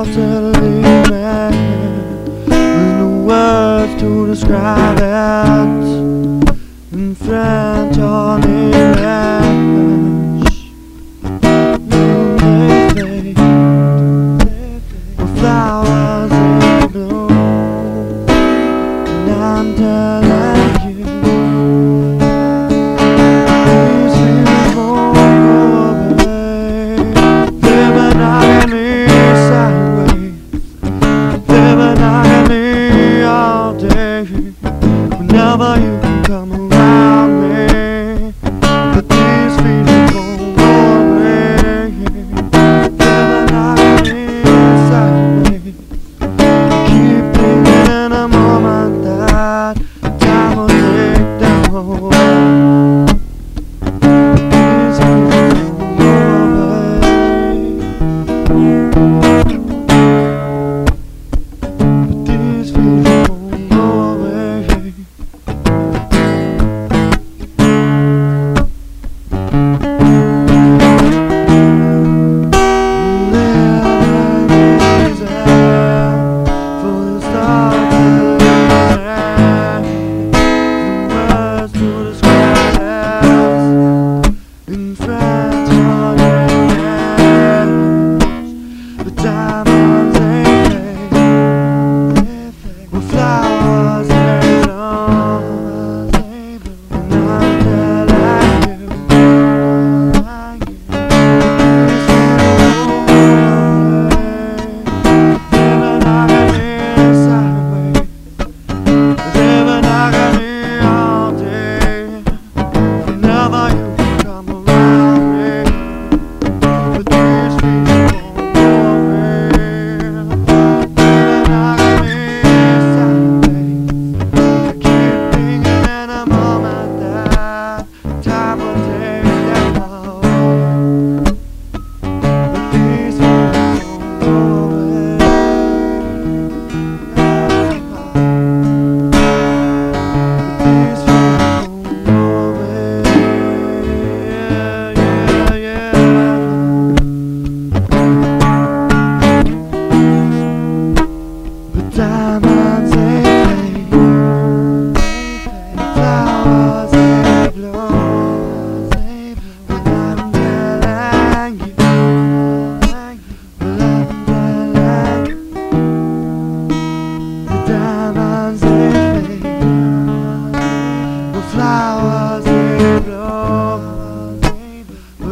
utterly madness. There's no words to describe it. In front of. The flowers in bloom, and i